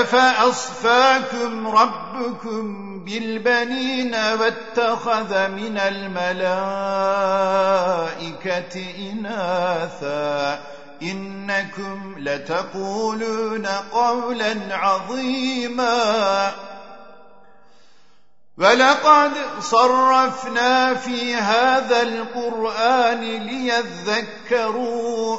أفأصفاكم ربكم بالبنين واتخذ من الملائكة إناثا إنكم لتقولون قولا عظيما ولقد صرفنا في هذا القرآن ليذكروا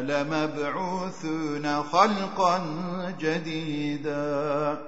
لمبعوثون خلقا جديدا